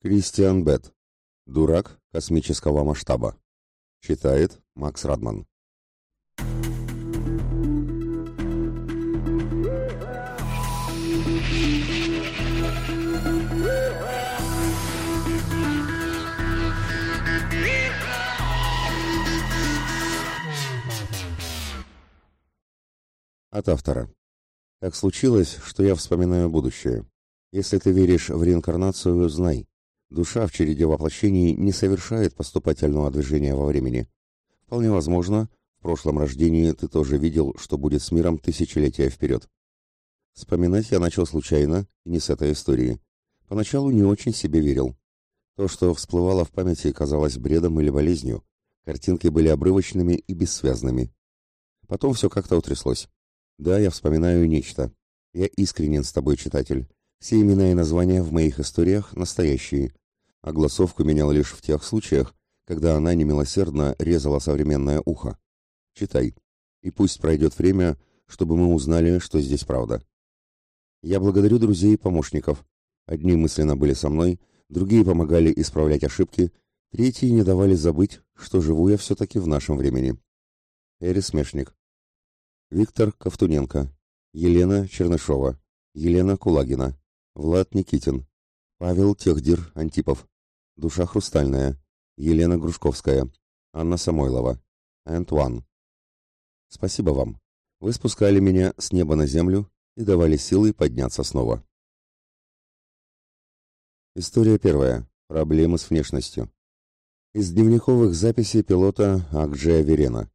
Кристиан Бет. Дурак космического масштаба. Читает Макс Радман. От автора. Так случилось, что я вспоминаю будущее. Если ты веришь в реинкарнацию, знай. Душа в череде воплощений не совершает поступательного движения во времени. Вполне возможно, в прошлом рождении ты тоже видел, что будет с миром тысячелетия вперед. Вспоминать я начал случайно, и не с этой истории. Поначалу не очень себе верил. То, что всплывало в памяти, казалось бредом или болезнью. Картинки были обрывочными и бессвязными. Потом все как-то утряслось. Да, я вспоминаю нечто. Я искренен с тобой, читатель. Все имена и названия в моих историях настоящие, голосовку менял лишь в тех случаях, когда она немилосердно резала современное ухо. Читай. И пусть пройдет время, чтобы мы узнали, что здесь правда. Я благодарю друзей и помощников. Одни мысленно были со мной, другие помогали исправлять ошибки, третьи не давали забыть, что живу я все-таки в нашем времени. Эрис Смешник. Виктор Ковтуненко. Елена Чернышова. Елена Кулагина. Влад Никитин, Павел Техдир Антипов, Душа Хрустальная, Елена Грушковская, Анна Самойлова, Антуан. Спасибо вам. Вы спускали меня с неба на землю и давали силы подняться снова. История первая. Проблемы с внешностью. Из дневниковых записей пилота Акджия Верена.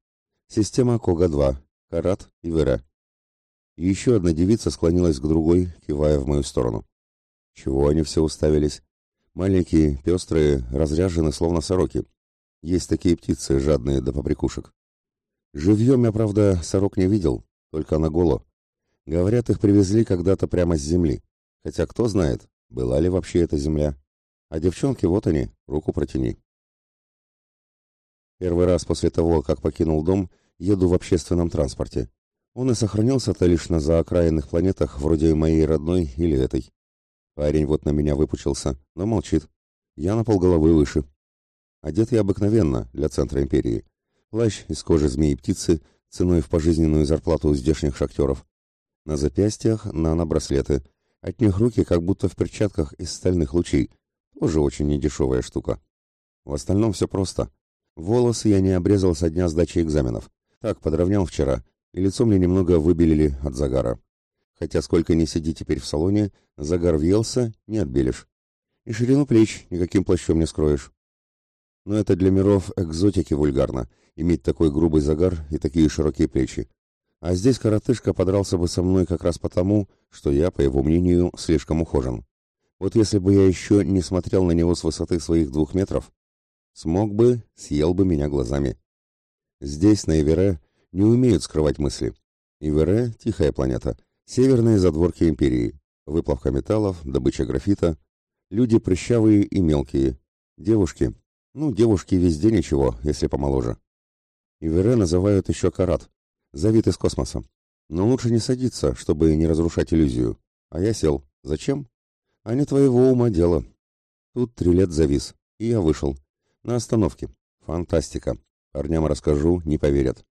Система Кога-2. Карат и Вера. Еще одна девица склонилась к другой, кивая в мою сторону. Чего они все уставились? Маленькие, пестрые, разряжены, словно сороки. Есть такие птицы, жадные до поприкушек. Живьем я, правда, сорок не видел, только на голо. Говорят, их привезли когда-то прямо с земли. Хотя кто знает, была ли вообще эта земля. А девчонки, вот они, руку протяни. Первый раз после того, как покинул дом, еду в общественном транспорте. Он и сохранился-то лишь на заокраинных планетах, вроде моей родной или этой. Парень вот на меня выпучился, но молчит. Я на полголовы выше. Одет я обыкновенно, для центра империи. Плащ из кожи змеи птицы, ценой в пожизненную зарплату здешних шахтеров. На запястьях нано-браслеты. От них руки как будто в перчатках из стальных лучей. Тоже очень недешевая штука. В остальном все просто. Волосы я не обрезал со дня сдачи экзаменов. Так, подровнял вчера, и лицо мне немного выбелили от загара. Хотя сколько ни сиди теперь в салоне, загар въелся, не отбелишь. И ширину плеч никаким плащом не скроешь. Но это для миров экзотики вульгарно, иметь такой грубый загар и такие широкие плечи. А здесь коротышка подрался бы со мной как раз потому, что я, по его мнению, слишком ухожен. Вот если бы я еще не смотрел на него с высоты своих двух метров, смог бы, съел бы меня глазами. Здесь, на Ивере, не умеют скрывать мысли. Ивере — тихая планета — Северные задворки империи. Выплавка металлов, добыча графита. Люди прыщавые и мелкие. Девушки. Ну, девушки везде ничего, если помоложе. Ивере называют еще карат. Завид из космоса. Но лучше не садиться, чтобы не разрушать иллюзию. А я сел. Зачем? А не твоего ума дело. Тут трилет завис, и я вышел. На остановке. Фантастика. Парням расскажу, не поверят.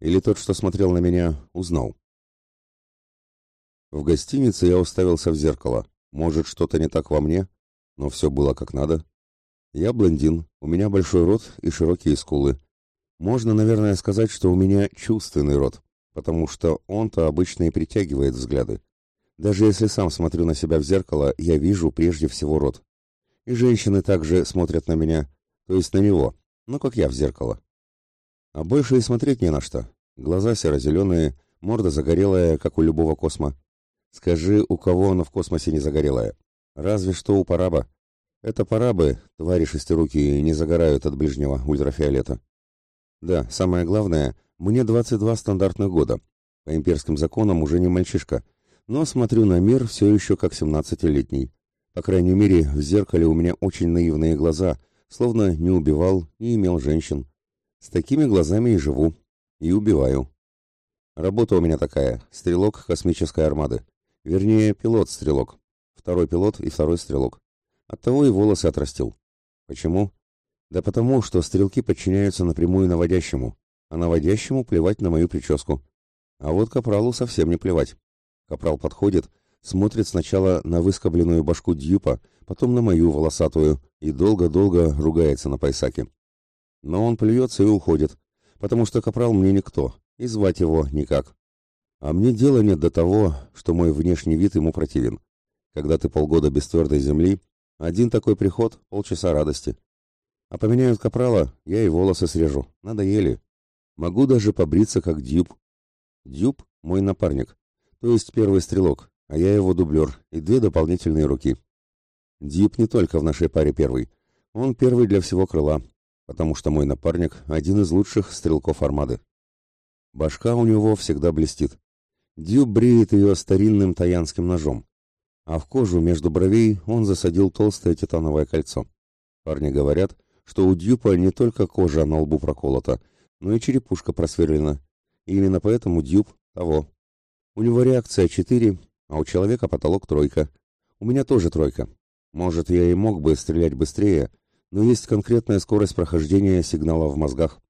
Или тот, что смотрел на меня, узнал. В гостинице я уставился в зеркало. Может, что-то не так во мне, но все было как надо. Я блондин, у меня большой рот и широкие скулы. Можно, наверное, сказать, что у меня чувственный рот, потому что он-то обычно и притягивает взгляды. Даже если сам смотрю на себя в зеркало, я вижу прежде всего рот. И женщины также смотрят на меня, то есть на него, ну как я в зеркало. А больше и смотреть не на что. Глаза серо-зеленые, морда загорелая, как у любого космо. Скажи, у кого оно в космосе не загорелое? Разве что у параба. Это парабы, твари шестирукие, не загорают от ближнего ультрафиолета. Да, самое главное, мне 22 стандартных года. По имперским законам уже не мальчишка, но смотрю на мир все еще как 17-летний. По крайней мере, в зеркале у меня очень наивные глаза, словно не убивал, не имел женщин. С такими глазами и живу, и убиваю. Работа у меня такая, стрелок космической армады. Вернее, пилот-стрелок. Второй пилот и второй стрелок. Оттого и волосы отрастил. Почему? Да потому, что стрелки подчиняются напрямую наводящему, а наводящему плевать на мою прическу. А вот капралу совсем не плевать. Капрал подходит, смотрит сначала на выскобленную башку Дьюпа, потом на мою волосатую и долго-долго ругается на Пайсаке. Но он плюется и уходит, потому что капрал мне никто, и звать его никак. А мне дела нет до того, что мой внешний вид ему противен. Когда ты полгода без твердой земли, один такой приход — полчаса радости. А поменяют капрала, я и волосы срежу. Надоели. Могу даже побриться, как Дюб. Дюб — мой напарник, то есть первый стрелок, а я его дублер и две дополнительные руки. Дюб не только в нашей паре первый. Он первый для всего крыла, потому что мой напарник — один из лучших стрелков армады. Башка у него всегда блестит. Дюб бреет ее старинным таянским ножом, а в кожу между бровей он засадил толстое титановое кольцо. Парни говорят, что у Дюпа не только кожа на лбу проколота, но и черепушка просверлена. И именно поэтому Дюб того. У него реакция 4, а у человека потолок тройка. У меня тоже тройка. Может, я и мог бы стрелять быстрее, но есть конкретная скорость прохождения сигнала в мозгах.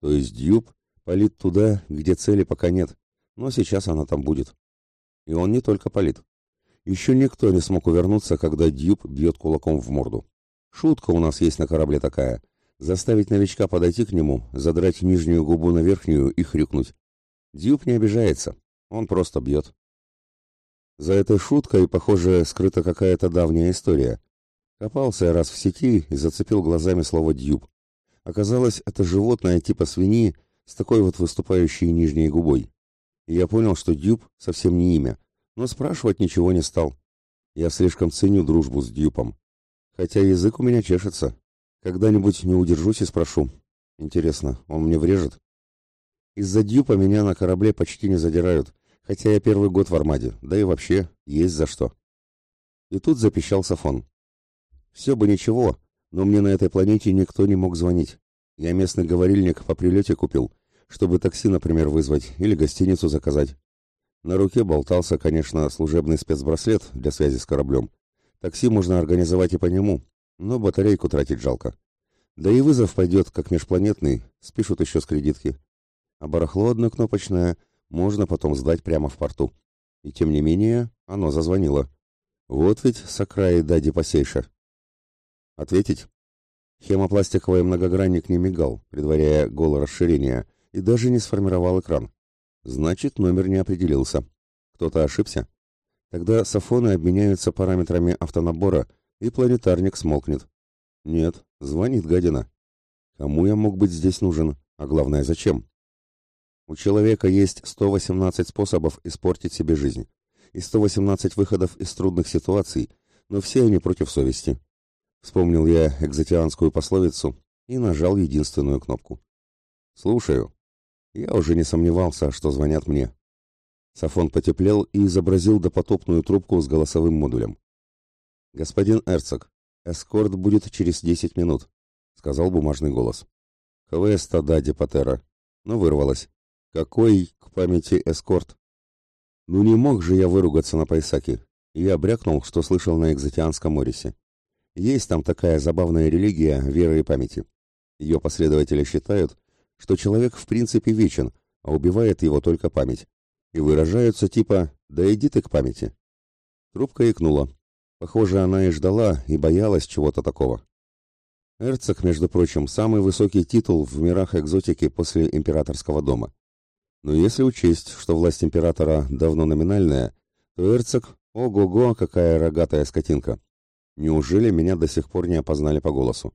То есть Дюб палит туда, где цели пока нет, но сейчас она там будет. И он не только палит. Еще никто не смог увернуться, когда Дюб бьет кулаком в морду. Шутка у нас есть на корабле такая. Заставить новичка подойти к нему, задрать нижнюю губу на верхнюю и хрюкнуть. Дюб не обижается, он просто бьет. За этой шуткой, похоже, скрыта какая-то давняя история. Копался я раз в сети и зацепил глазами слово «дюб». Оказалось, это животное типа свиньи с такой вот выступающей нижней губой. Я понял, что дюб совсем не имя, но спрашивать ничего не стал. Я слишком ценю дружбу с дюпом. Хотя язык у меня чешется. Когда-нибудь не удержусь и спрошу. Интересно, он мне врежет? Из-за дюпа меня на корабле почти не задирают, хотя я первый год в армаде, да и вообще есть за что. И тут запищал Сафон. Все бы ничего, но мне на этой планете никто не мог звонить. Я местный говорильник по прилете купил, чтобы такси, например, вызвать или гостиницу заказать. На руке болтался, конечно, служебный спецбраслет для связи с кораблем. Такси можно организовать и по нему, но батарейку тратить жалко. Да и вызов пойдет как межпланетный, спишут еще с кредитки. А барахло однокнопочное можно потом сдать прямо в порту. И тем не менее, оно зазвонило. Вот ведь Сакраи Дади Пасейша. Ответить? Хемопластиковый многогранник не мигал, предваряя расширение, и даже не сформировал экран. Значит, номер не определился. Кто-то ошибся? Тогда сафоны обменяются параметрами автонабора, и планетарник смолкнет. Нет, звонит гадина. Кому я мог быть здесь нужен? А главное, зачем? У человека есть 118 способов испортить себе жизнь и 118 выходов из трудных ситуаций, но все они против совести. Вспомнил я экзотианскую пословицу и нажал единственную кнопку. «Слушаю». Я уже не сомневался, что звонят мне. Сафон потеплел и изобразил допотопную трубку с голосовым модулем. «Господин Эрцог, эскорт будет через десять минут», — сказал бумажный голос. «КВС-то да, Депатера». Но вырвалось. «Какой к памяти эскорт?» Ну не мог же я выругаться на Пайсаке. Я брякнул, что слышал на экзотианском Морисе. Есть там такая забавная религия веры и памяти. Ее последователи считают, что человек в принципе вечен, а убивает его только память. И выражаются типа «да иди ты к памяти». Трубка икнула. Похоже, она и ждала, и боялась чего-то такого. Эрцог, между прочим, самый высокий титул в мирах экзотики после императорского дома. Но если учесть, что власть императора давно номинальная, то Эрцог, ого-го, какая рогатая скотинка. Неужели меня до сих пор не опознали по голосу?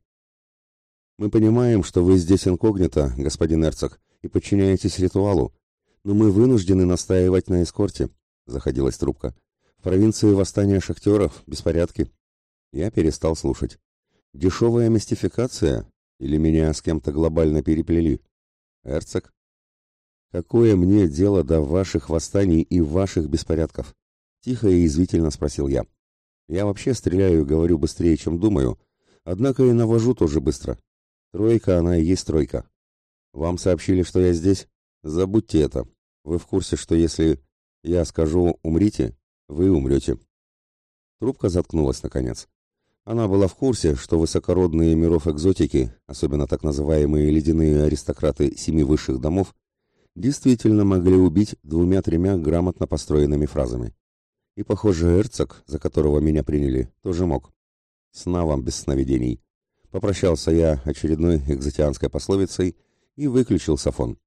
Мы понимаем, что вы здесь инкогнито, господин Эрцог, и подчиняетесь ритуалу, но мы вынуждены настаивать на эскорте, заходилась трубка. В провинции восстания шахтеров, беспорядки. Я перестал слушать. Дешевая мистификация? Или меня с кем-то глобально переплели? Эрцог? Какое мне дело до ваших восстаний и ваших беспорядков? Тихо и извительно спросил я. Я вообще стреляю и говорю быстрее, чем думаю, однако и навожу тоже быстро. Тройка, она и есть тройка. Вам сообщили, что я здесь? Забудьте это. Вы в курсе, что если я скажу «умрите», вы умрете. Трубка заткнулась наконец. Она была в курсе, что высокородные миров экзотики, особенно так называемые ледяные аристократы семи высших домов, действительно могли убить двумя-тремя грамотно построенными фразами. И, похоже, Эрцог, за которого меня приняли, тоже мог. Сна вам без сновидений. Попрощался я очередной экзотианской пословицей и выключил сафон.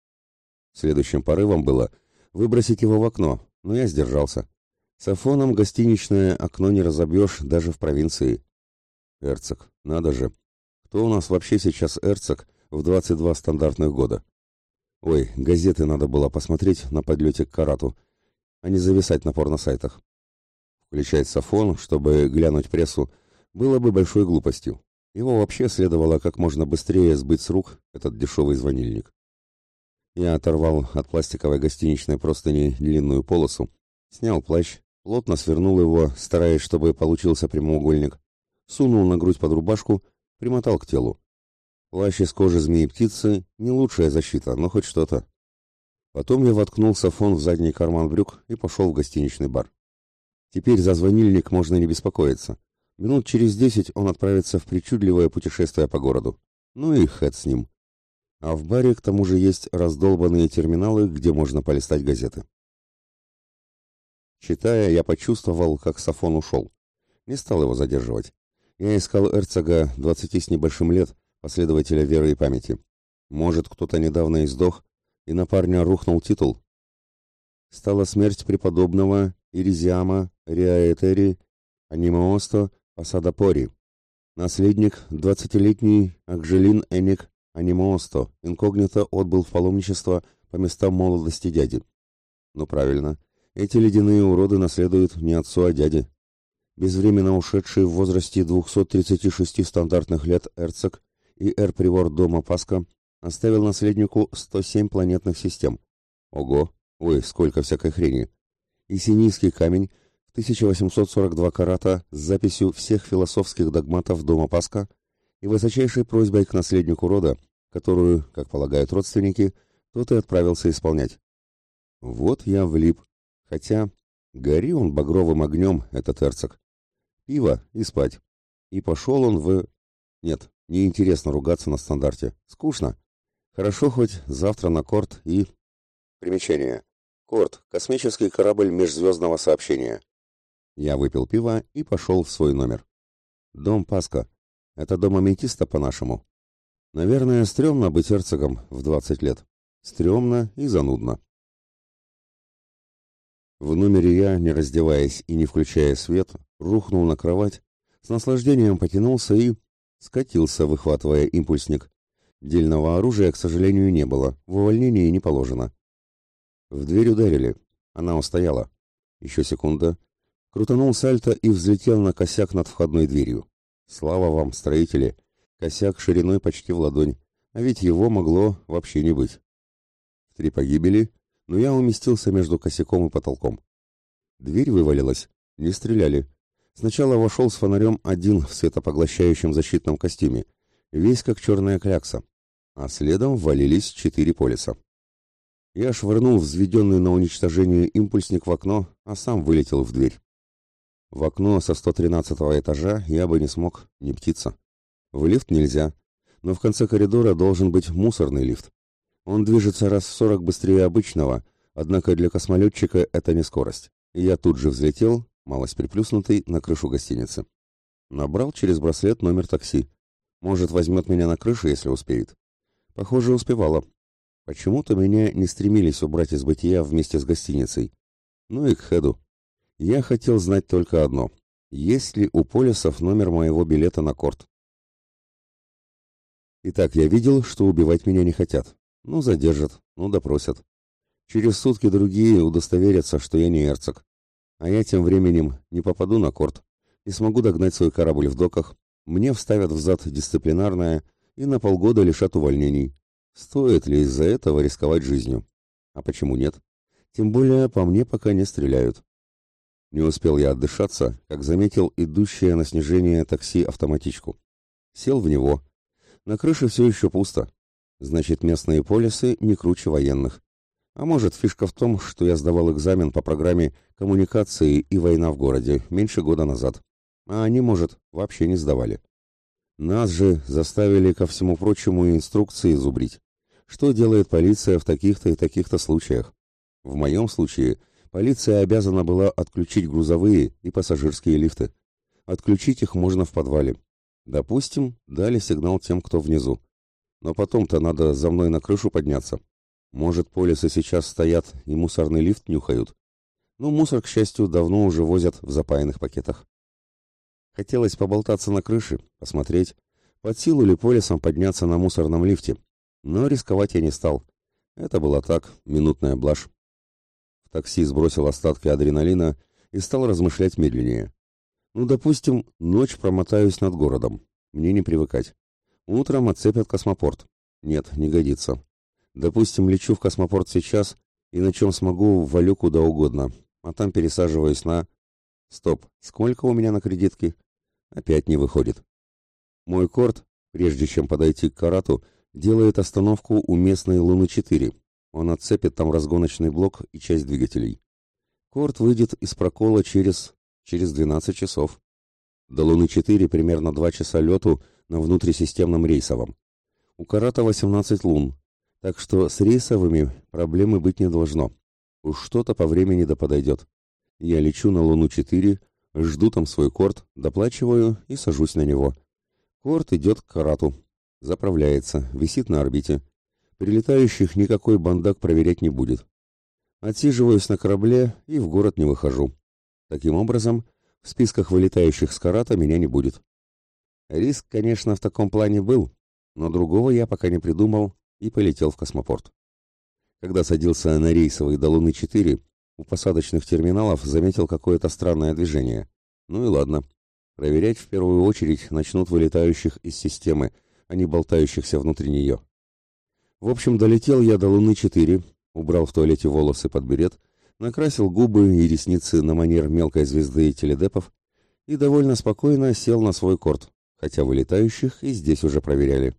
Следующим порывом было выбросить его в окно, но я сдержался. Сафоном гостиничное окно не разобьешь даже в провинции. Эрцог, надо же. Кто у нас вообще сейчас эрцог в 22 стандартных года? Ой, газеты надо было посмотреть на подлете к Карату, а не зависать на порно-сайтах. Включать Сафон, чтобы глянуть прессу, было бы большой глупостью. Его вообще следовало как можно быстрее сбыть с рук этот дешевый звонильник. Я оторвал от пластиковой гостиничной простыни длинную полосу, снял плащ, плотно свернул его, стараясь, чтобы получился прямоугольник, сунул на грудь под рубашку, примотал к телу. Плащ из кожи змеи-птицы — не лучшая защита, но хоть что-то. Потом я воткнул сафон в задний карман брюк и пошел в гостиничный бар. Теперь за звонильник можно не беспокоиться. Минут через десять он отправится в причудливое путешествие по городу. Ну и хэт с ним. А в баре к тому же есть раздолбанные терминалы, где можно полистать газеты. Читая, я почувствовал, как Сафон ушел. Не стал его задерживать. Я искал эрцога двадцати с небольшим лет, последователя веры и памяти. Может, кто-то недавно издох, и на парня рухнул титул. Стала смерть преподобного Иризиама Риаэтери Анимоосто Пасадапори. Наследник, двадцатилетний Акжелин Эник Анимоосто, инкогнито отбыл в паломничество по местам молодости дяди. Ну правильно, эти ледяные уроды наследуют не отцу, а дяде. Безвременно ушедший в возрасте 236 стандартных лет эрцог и эр-привор дома Паска оставил наследнику 107 планетных систем. Ого, ой, сколько всякой хрени. И синийский камень 1842 карата с записью всех философских догматов дома Паска и высочайшей просьбой к наследнику рода, которую, как полагают родственники, тот и отправился исполнять. Вот я влип. Хотя, гори он багровым огнем, этот эрцог. Пиво и спать. И пошел он в... Нет, неинтересно ругаться на стандарте. Скучно. Хорошо хоть завтра на корт и... Примечание. Корт. Космический корабль межзвездного сообщения. Я выпил пиво и пошел в свой номер. Дом Паска. Это дом аметиста по-нашему. Наверное, стрёмно быть эрцогом в двадцать лет. Стрёмно и занудно. В номере я, не раздеваясь и не включая свет, рухнул на кровать, с наслаждением потянулся и... скатился, выхватывая импульсник. Дельного оружия, к сожалению, не было, в увольнении не положено. В дверь ударили. Она устояла. Еще секунда. Крутанул сальто и взлетел на косяк над входной дверью. Слава вам, строители! Косяк шириной почти в ладонь, а ведь его могло вообще не быть. В три погибели, но я уместился между косяком и потолком. Дверь вывалилась, не стреляли. Сначала вошел с фонарем один в светопоглощающем защитном костюме, весь как черная клякса, а следом ввалились четыре полиса. Я швырнул взведенный на уничтожение импульсник в окно, а сам вылетел в дверь. В окно со 113 этажа я бы не смог, не птица. В лифт нельзя, но в конце коридора должен быть мусорный лифт. Он движется раз в 40 быстрее обычного, однако для космолетчика это не скорость. И я тут же взлетел, малость приплюснутый, на крышу гостиницы. Набрал через браслет номер такси. Может, возьмет меня на крышу, если успеет. Похоже, успевала. Почему-то меня не стремились убрать из бытия вместе с гостиницей. Ну и к Хеду. Я хотел знать только одно. Есть ли у полисов номер моего билета на корт? Итак, я видел, что убивать меня не хотят. Ну, задержат, ну, допросят. Через сутки другие удостоверятся, что я не эрцог. А я тем временем не попаду на корт и смогу догнать свой корабль в доках. Мне вставят в зад дисциплинарное и на полгода лишат увольнений. Стоит ли из-за этого рисковать жизнью? А почему нет? Тем более по мне пока не стреляют. Не успел я отдышаться, как заметил идущее на снижение такси автоматичку. Сел в него. На крыше все еще пусто. Значит, местные полисы не круче военных. А может, фишка в том, что я сдавал экзамен по программе «Коммуникации и война в городе» меньше года назад. а они, может, вообще не сдавали. Нас же заставили, ко всему прочему, инструкции зубрить. Что делает полиция в таких-то и таких-то случаях? В моем случае полиция обязана была отключить грузовые и пассажирские лифты. Отключить их можно в подвале. Допустим, дали сигнал тем, кто внизу. Но потом-то надо за мной на крышу подняться. Может, полисы сейчас стоят и мусорный лифт нюхают. Но мусор, к счастью, давно уже возят в запаянных пакетах. Хотелось поболтаться на крыше, посмотреть, под силу ли полисам подняться на мусорном лифте. Но рисковать я не стал. Это было так, минутная блажь. Такси сбросил остатки адреналина и стал размышлять медленнее. Ну, допустим, ночь промотаюсь над городом. Мне не привыкать. Утром отцепят космопорт. Нет, не годится. Допустим, лечу в космопорт сейчас и на чем смогу валю куда угодно, а там пересаживаюсь на... Стоп, сколько у меня на кредитке? Опять не выходит. Мой корт, прежде чем подойти к карату, делает остановку у местной Луны-4. Он отцепит там разгоночный блок и часть двигателей. Корт выйдет из прокола через... через 12 часов. До Луны-4 примерно 2 часа лету на внутрисистемном рейсовом. У карата 18 лун, так что с рейсовыми проблемы быть не должно. Уж что-то по времени да подойдет. Я лечу на Луну-4, жду там свой корт, доплачиваю и сажусь на него. Корт идет к карату. Заправляется, висит на орбите. Прилетающих никакой бандак проверять не будет. Отсиживаюсь на корабле и в город не выхожу. Таким образом, в списках вылетающих с карата меня не будет. Риск, конечно, в таком плане был, но другого я пока не придумал и полетел в космопорт. Когда садился на рейсовый до Луны-4, у посадочных терминалов заметил какое-то странное движение. Ну и ладно. Проверять в первую очередь начнут вылетающих из системы, а не болтающихся внутри нее. В общем, долетел я до Луны-4, убрал в туалете волосы под берет, накрасил губы и ресницы на манер мелкой звезды теледепов и довольно спокойно сел на свой корт, хотя вылетающих и здесь уже проверяли.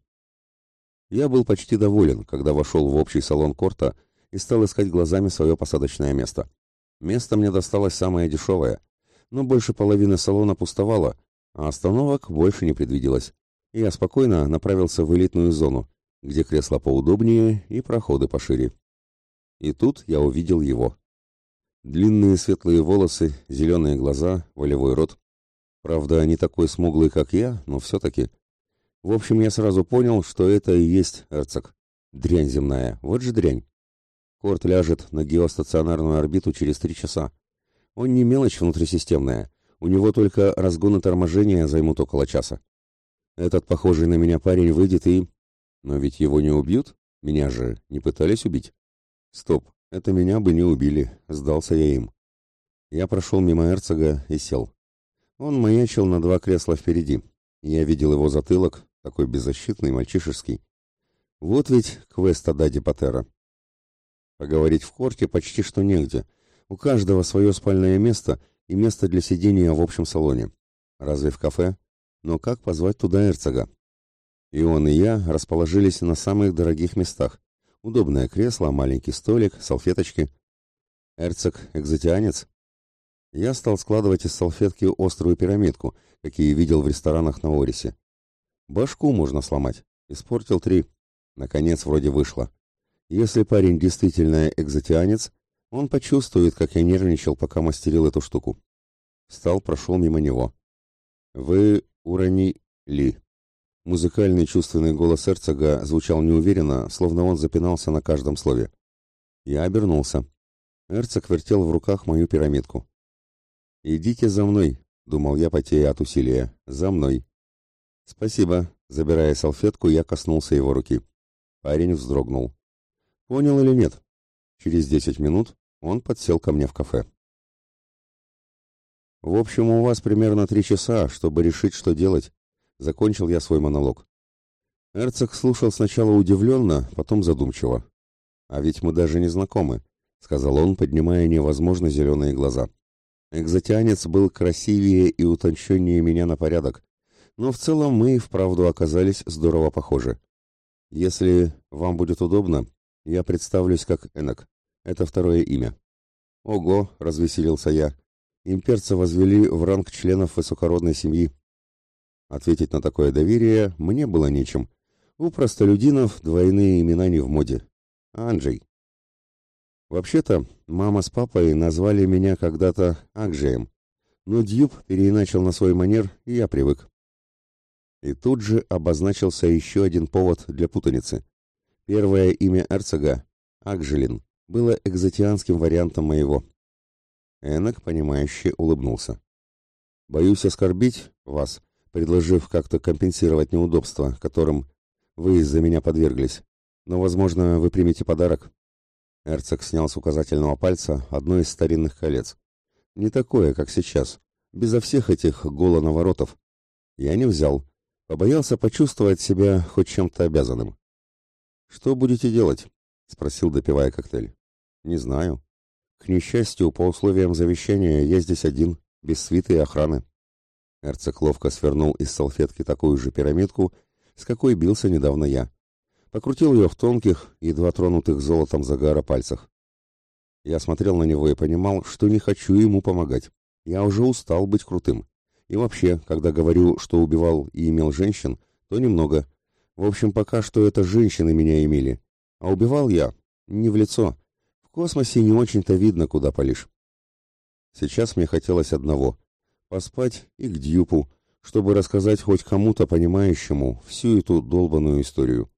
Я был почти доволен, когда вошел в общий салон корта и стал искать глазами свое посадочное место. Место мне досталось самое дешевое, но больше половины салона пустовало, а остановок больше не предвиделось. Я спокойно направился в элитную зону, где кресла поудобнее и проходы пошире. И тут я увидел его. Длинные светлые волосы, зеленые глаза, волевой рот. Правда, не такой смуглый, как я, но все-таки в общем, я сразу понял, что это и есть Эрцог. Дрянь земная, вот же дрянь. Корт ляжет на геостационарную орбиту через три часа. Он не мелочь внутрисистемная, у него только разгон и торможение займут около часа. Этот похожий на меня парень выйдет и... Но ведь его не убьют? Меня же не пытались убить? Стоп, это меня бы не убили, сдался я им. Я прошел мимо Эрцога и сел. Он маячил на два кресла впереди. Я видел его затылок, такой беззащитный, мальчишеский. Вот ведь квест Адади Патера. Поговорить в корте почти что негде. У каждого свое спальное место и место для сидения в общем салоне. Разве в кафе? Но как позвать туда Эрцога? И он, и я расположились на самых дорогих местах. Удобное кресло, маленький столик, салфеточки. Эрцог экзотианец? Я стал складывать из салфетки острую пирамидку, какие видел в ресторанах на Орисе. Башку можно сломать. Испортил три. Наконец, вроде вышло. Если парень действительно экзотианец, он почувствует, как я нервничал, пока мастерил эту штуку. Встал, прошел мимо него. «Вы урони ли?» Музыкальный чувственный голос Эрцога звучал неуверенно, словно он запинался на каждом слове. Я обернулся. Эрцог вертел в руках мою пирамидку. «Идите за мной», — думал я, потея от усилия. «За мной». «Спасибо». Забирая салфетку, я коснулся его руки. Парень вздрогнул. Понял или нет? Через десять минут он подсел ко мне в кафе. «В общем, у вас примерно три часа, чтобы решить, что делать», — закончил я свой монолог. Эрцог слушал сначала удивленно, потом задумчиво. «А ведь мы даже не знакомы», — сказал он, поднимая невозможно зеленые глаза. Экзотианец был красивее и утонченнее меня на порядок, но в целом мы и вправду оказались здорово похожи. Если вам будет удобно, я представлюсь как Энок. Это второе имя. Ого, развеселился я. имперца возвели в ранг членов высокородной семьи. Ответить на такое доверие мне было нечем. У простолюдинов двойные имена не в моде. Анджей. Вообще-то, мама с папой назвали меня когда-то Акжеем, но Дьюб переиначил на свой манер, и я привык. И тут же обозначился еще один повод для путаницы. Первое имя эрцога, Акжелин, было экзотианским вариантом моего. Энок, понимающе улыбнулся. «Боюсь оскорбить вас, предложив как-то компенсировать неудобства, которым вы из-за меня подверглись. Но, возможно, вы примете подарок». Эрцог снял с указательного пальца одно из старинных колец. Не такое, как сейчас, безо всех этих голонаворотов. Я не взял, побоялся почувствовать себя хоть чем-то обязанным. «Что будете делать?» — спросил, допивая коктейль. «Не знаю. К несчастью, по условиям завещания я здесь один, без свиты и охраны. Эрцог ловко свернул из салфетки такую же пирамидку, с какой бился недавно я. Покрутил ее в тонких, едва тронутых золотом загара пальцах. Я смотрел на него и понимал, что не хочу ему помогать. Я уже устал быть крутым. И вообще, когда говорю, что убивал и имел женщин, то немного. В общем, пока что это женщины меня имели. А убивал я не в лицо, в космосе не очень-то видно, куда полишь. Сейчас мне хотелось одного — поспать и к Дьюпу, чтобы рассказать хоть кому-то понимающему всю эту долбанную историю.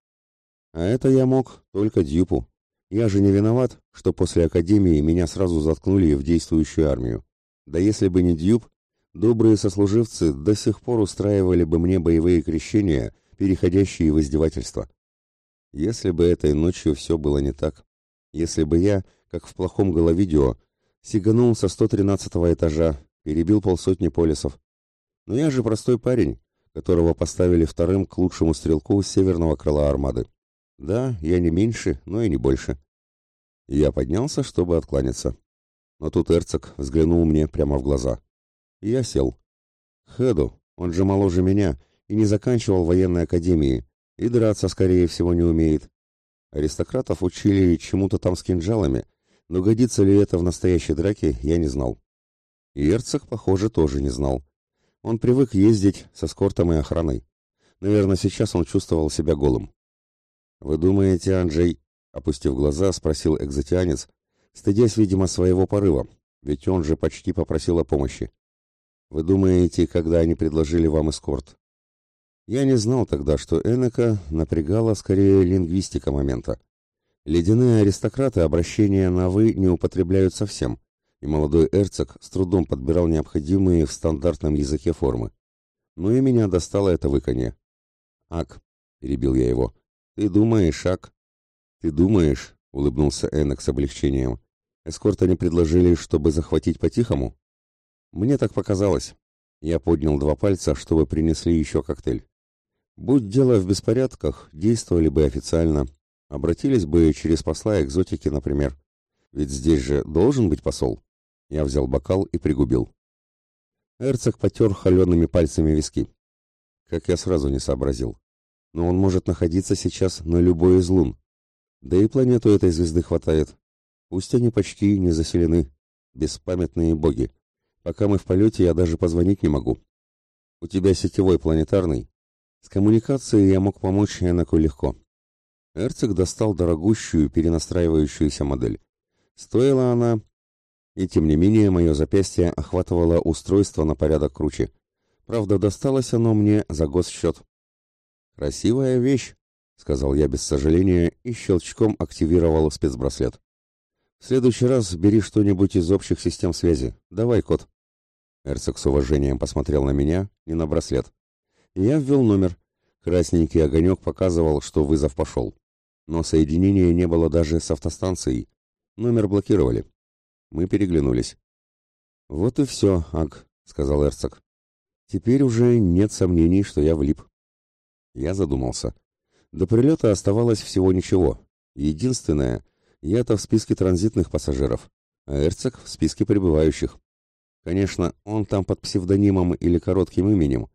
А это я мог только Дьюпу. Я же не виноват, что после Академии меня сразу заткнули в действующую армию. Да если бы не Дьюп, добрые сослуживцы до сих пор устраивали бы мне боевые крещения, переходящие в издевательства. Если бы этой ночью все было не так. Если бы я, как в плохом головидео, сиганул со 113-го этажа, перебил полсотни полисов. Но я же простой парень, которого поставили вторым к лучшему стрелку северного крыла армады. Да, я не меньше, но и не больше. Я поднялся, чтобы откланяться. Но тут Эрцог взглянул мне прямо в глаза. Я сел. Хеду, он же моложе меня и не заканчивал военной академии, и драться, скорее всего, не умеет. Аристократов учили чему-то там с кинжалами, но годится ли это в настоящей драке, я не знал. И похоже, тоже не знал. Он привык ездить со скортом и охраной. Наверное, сейчас он чувствовал себя голым. «Вы думаете, Анджей...» — опустив глаза, спросил экзотианец, стыдясь, видимо, своего порыва, ведь он же почти попросил о помощи. «Вы думаете, когда они предложили вам эскорт, я не знал тогда, что Энека напрягала скорее лингвистика момента. Ледяные аристократы обращения на «вы» не употребляют совсем, и молодой эрцог с трудом подбирал необходимые в стандартном языке формы. Ну и меня достало это выканье. «Ак», — перебил я его, — «ты думаешь, Ак?» «Ты думаешь», — улыбнулся Энок с облегчением, — «эскорта не предложили, чтобы захватить по-тихому?» «Мне так показалось». Я поднял два пальца, чтобы принесли еще коктейль. Будь дело в беспорядках, действовали бы официально, обратились бы через посла экзотики, например. Ведь здесь же должен быть посол. Я взял бокал и пригубил. Эрцог потер холеными пальцами виски. Как я сразу не сообразил. Но он может находиться сейчас на любой из лун. Да и планету этой звезды хватает. Пусть они почти не заселены. Беспамятные боги. Пока мы в полете, я даже позвонить не могу. У тебя сетевой планетарный, с коммуникацией я мог помочь Эноку легко. Эрцог достал дорогущую перенастраивающуюся модель. Стоила она... И тем не менее мое запястье охватывало устройство на порядок круче. Правда, досталось оно мне за госсчет. «Красивая вещь», — сказал я без сожаления и щелчком активировал спецбраслет. «В следующий раз бери что-нибудь из общих систем связи. Давай, код». Эрцог с уважением посмотрел на меня, не на браслет. Я ввел номер. Красненький огонек показывал, что вызов пошел. Но соединения не было даже с автостанцией. Номер блокировали. Мы переглянулись. «Вот и все, Аг», — сказал Эрцог. «Теперь уже нет сомнений, что я влип». Я задумался. До прилета оставалось всего ничего. Единственное, я-то в списке транзитных пассажиров, а Эрцог в списке прибывающих. Конечно, он там под псевдонимом или коротким именем,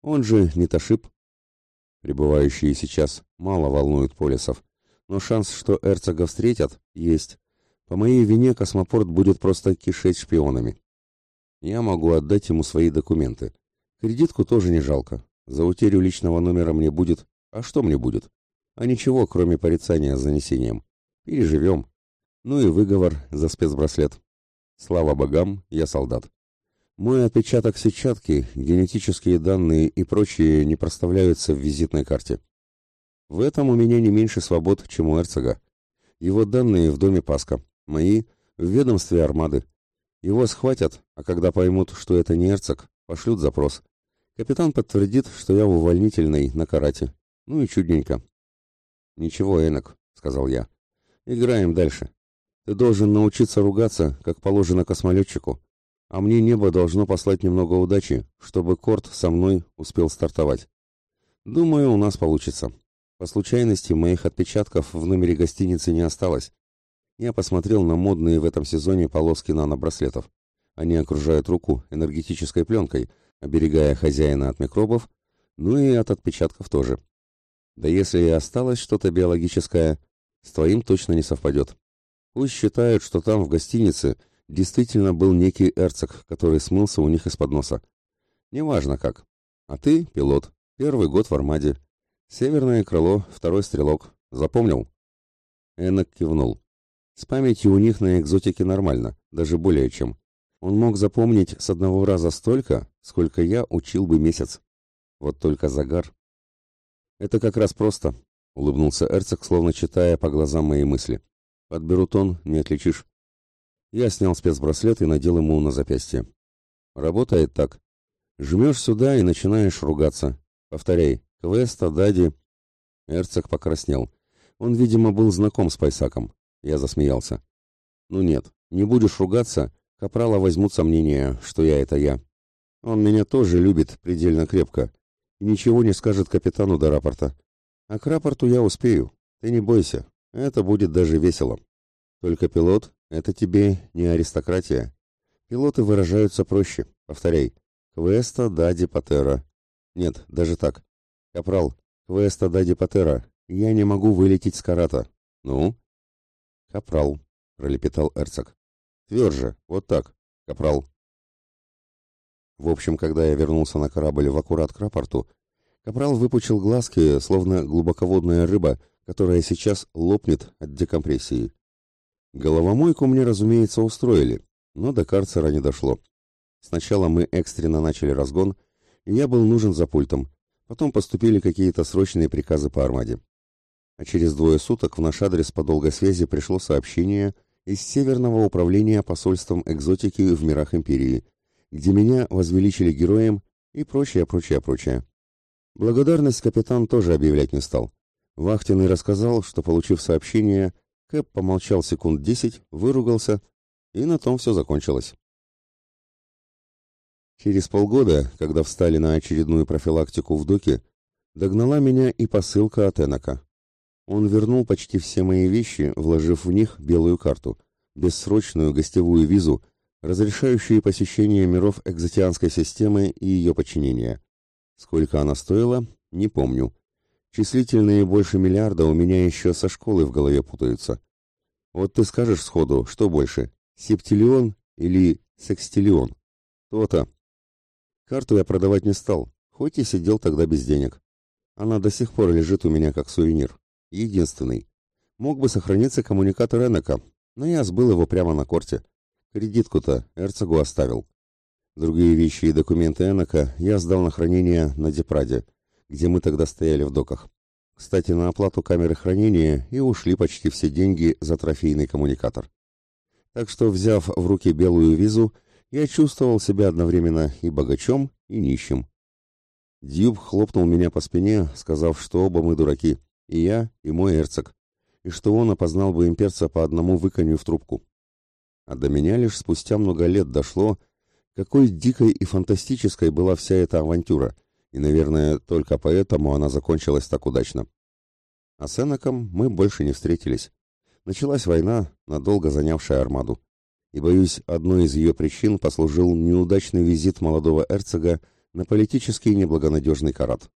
он же не Ташип. Прибывающие сейчас мало волнуют полисов, но шанс, что эрцога встретят, есть. По моей вине космопорт будет просто кишеть шпионами. Я могу отдать ему свои документы. Кредитку тоже не жалко. За утерю личного номера мне будет... А что мне будет? А ничего, кроме порицания с занесением. Переживем. Ну и выговор за спецбраслет. Слава богам, я солдат. Мой отпечаток сетчатки, генетические данные и прочие не проставляются в визитной карте. В этом у меня не меньше свобод, чем у Эрцога. Его данные в доме Паска, мои в ведомстве Армады. Его схватят, а когда поймут, что это не Эрцог, пошлют запрос. Капитан подтвердит, что я в увольнительной на карате. Ну и чудненько. «Ничего, Энок», — сказал я. «Играем дальше. Ты должен научиться ругаться, как положено космолетчику. А мне небо должно послать немного удачи, чтобы Корт со мной успел стартовать. Думаю, у нас получится. По случайности моих отпечатков в номере гостиницы не осталось. Я посмотрел на модные в этом сезоне полоски нанобраслетов. Они окружают руку энергетической пленкой, оберегая хозяина от микробов, ну и от отпечатков тоже. Да если и осталось что-то биологическое, с твоим точно не совпадет. Пусть считают, что там, в гостинице, действительно был некий эрцог, который смылся у них из-под носа. Неважно как. А ты — пилот, первый год в армаде. Северное крыло, второй стрелок. Запомнил? Энок кивнул. С памятью у них на экзотике нормально, даже более чем. Он мог запомнить с одного раза столько, сколько я учил бы месяц. Вот только загар. Это как раз просто, улыбнулся Эрцог, словно читая по глазам мои мысли. Подберу тон, не отличишь. Я снял спецбраслет и надел ему на запястье. Работает так. Жмешь сюда и начинаешь ругаться. Повторяй. Квеста, Дади. Эрцог покраснел. Он, видимо, был знаком с Пайсаком. Я засмеялся. Ну нет, не будешь ругаться, Капрала возьмут сомнения, что я это я. Он меня тоже любит предельно крепко и ничего не скажет капитану до рапорта. А к рапорту я успею. Ты не бойся, это будет даже весело. Только пилот — это тебе не аристократия. Пилоты выражаются проще. Повторяй. Квеста дади патера. Нет, даже так. Капрал, квеста дади патера. Я не могу вылететь с карата. Ну? Капрал, пролепетал Эрцог. Тверже, вот так, капрал. В общем, когда я вернулся на корабль в аккурат к рапорту, капрал выпучил глазки, словно глубоководная рыба, которая сейчас лопнет от декомпрессии. Головомойку мне, разумеется, устроили, но до карцера не дошло. Сначала мы экстренно начали разгон, и я был нужен за пультом. Потом поступили какие-то срочные приказы по армаде. А через двое суток в наш адрес по долгой связи пришло сообщение из Северного управления посольством экзотики в мирах империи, где меня возвеличили героем и прочее, прочее, прочее. Благодарность капитан тоже объявлять не стал. Вахтенный рассказал, что, получив сообщение, Кэп помолчал секунд десять, выругался, и на том все закончилось. Через полгода, когда встали на очередную профилактику в доке, догнала меня и посылка от Энока. Он вернул почти все мои вещи, вложив в них белую карту, бессрочную гостевую визу, разрешающую посещение миров экзотианской системы и ее подчинения. Сколько она стоила, не помню. Числительные больше миллиарда у меня еще со школы в голове путаются. Вот ты скажешь сходу, что больше, септиллион или секстиллион? То-то. Карту я продавать не стал, хоть и сидел тогда без денег. Она до сих пор лежит у меня как сувенир единственный. Мог бы сохраниться коммуникатор Энока, но я сбыл его прямо на корте. Кредитку-то Эрцогу оставил. Другие вещи и документы Энока я сдал на хранение на Депраде, где мы тогда стояли в доках. Кстати, на оплату камеры хранения и ушли почти все деньги за трофейный коммуникатор. Так что, взяв в руки белую визу, я чувствовал себя одновременно и богачом, и нищим. Дьюб хлопнул меня по спине, сказав, что оба мы дураки и я, и мой эрцог, и что он опознал бы имперца по одному выканью в трубку. А до меня лишь спустя много лет дошло, какой дикой и фантастической была вся эта авантюра, и, наверное, только поэтому она закончилась так удачно. А с Энаком мы больше не встретились. Началась война, надолго занявшая армаду. И, боюсь, одной из ее причин послужил неудачный визит молодого эрцога на политически неблагонадежный карат.